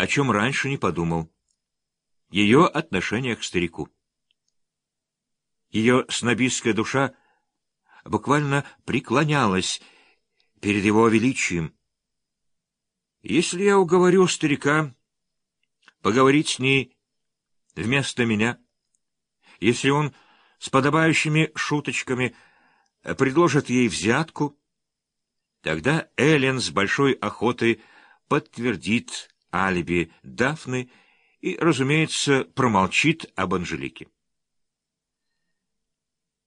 о чем раньше не подумал. Ее отношение к старику. Ее снобистская душа буквально преклонялась перед его величием. Если я уговорю старика поговорить с ней вместо меня, если он с подобающими шуточками предложит ей взятку, тогда Эллен с большой охотой подтвердит алиби Дафны и, разумеется, промолчит об Анжелике.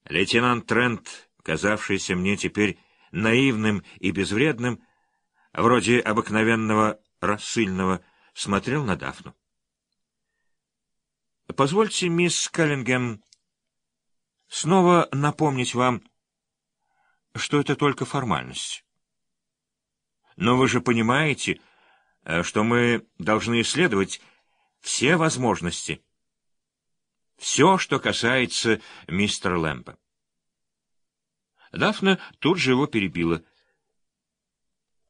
Лейтенант Трент, казавшийся мне теперь наивным и безвредным, вроде обыкновенного рассыльного, смотрел на Дафну. Позвольте, мисс Каллингем, снова напомнить вам, что это только формальность. Но вы же понимаете, что мы должны исследовать все возможности. Все, что касается мистера Лэмпа. Дафна тут же его перебила.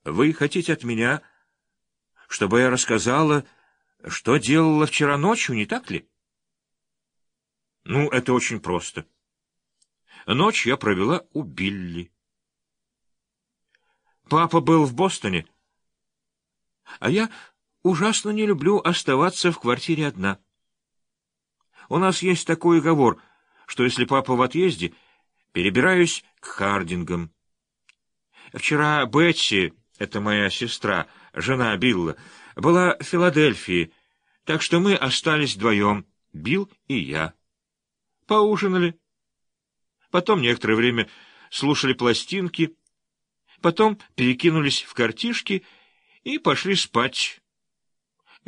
«Вы хотите от меня, чтобы я рассказала, что делала вчера ночью, не так ли?» Ну, это очень просто. Ночь я провела у Билли. Папа был в Бостоне, а я ужасно не люблю оставаться в квартире одна. У нас есть такой уговор, что если папа в отъезде, перебираюсь к Хардингам. Вчера Бетси, это моя сестра, жена Билла, была в Филадельфии, так что мы остались вдвоем, Билл и я поужинали. Потом некоторое время слушали пластинки, потом перекинулись в картишки и пошли спать.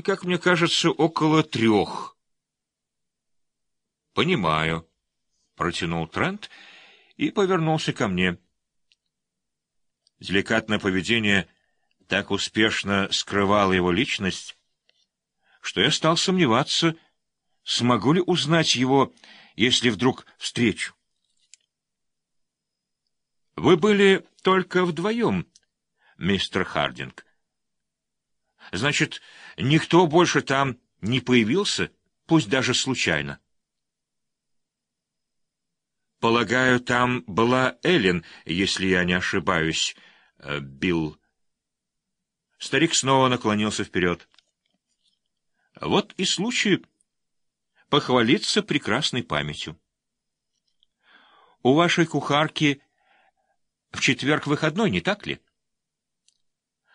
Как мне кажется, около трех. «Понимаю», — протянул Трент и повернулся ко мне. Деликатное поведение так успешно скрывало его личность, что я стал сомневаться, смогу ли узнать его если вдруг встречу. Вы были только вдвоем, мистер Хардинг. Значит, никто больше там не появился, пусть даже случайно. Полагаю, там была Эллен, если я не ошибаюсь, э, Билл. Старик снова наклонился вперед. Вот и случай похвалиться прекрасной памятью. У вашей кухарки в четверг выходной, не так ли?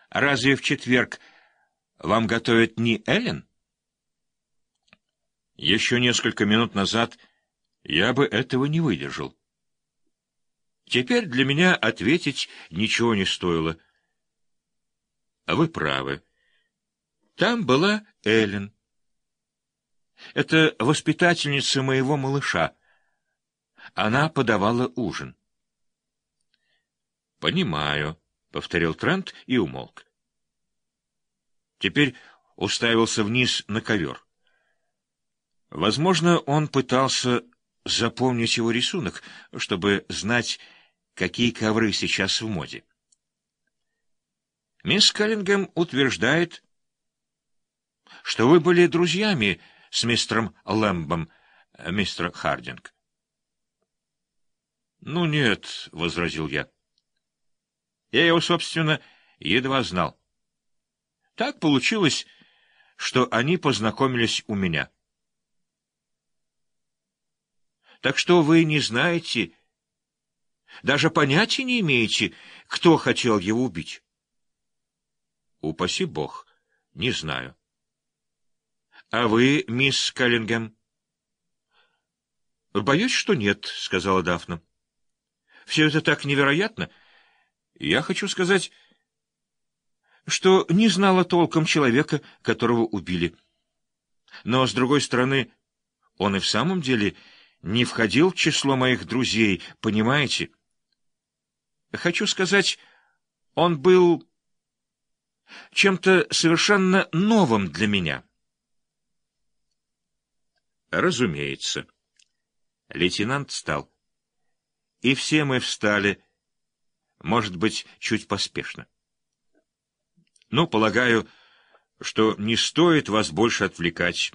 Разве в четверг вам готовят не Эллен? Еще несколько минут назад я бы этого не выдержал. Теперь для меня ответить ничего не стоило. Вы правы. Там была Эллен. Это воспитательница моего малыша. Она подавала ужин. «Понимаю», — повторил Трент и умолк. Теперь уставился вниз на ковер. Возможно, он пытался запомнить его рисунок, чтобы знать, какие ковры сейчас в моде. Мисс Каллингем утверждает, что вы были друзьями с мистером Лэмбом, мистер Хардинг. — Ну нет, — возразил я. Я его, собственно, едва знал. Так получилось, что они познакомились у меня. Так что вы не знаете, даже понятия не имеете, кто хотел его убить? Упаси бог, не знаю. А вы, мисс Каллингем? Боюсь, что нет, — сказала Дафна. Все это так невероятно. Я хочу сказать, что не знала толком человека, которого убили. Но, с другой стороны, он и в самом деле не входил в число моих друзей, понимаете? Хочу сказать, он был чем-то совершенно новым для меня. Разумеется. Лейтенант встал. И все мы встали, может быть, чуть поспешно. Ну, полагаю, что не стоит вас больше отвлекать.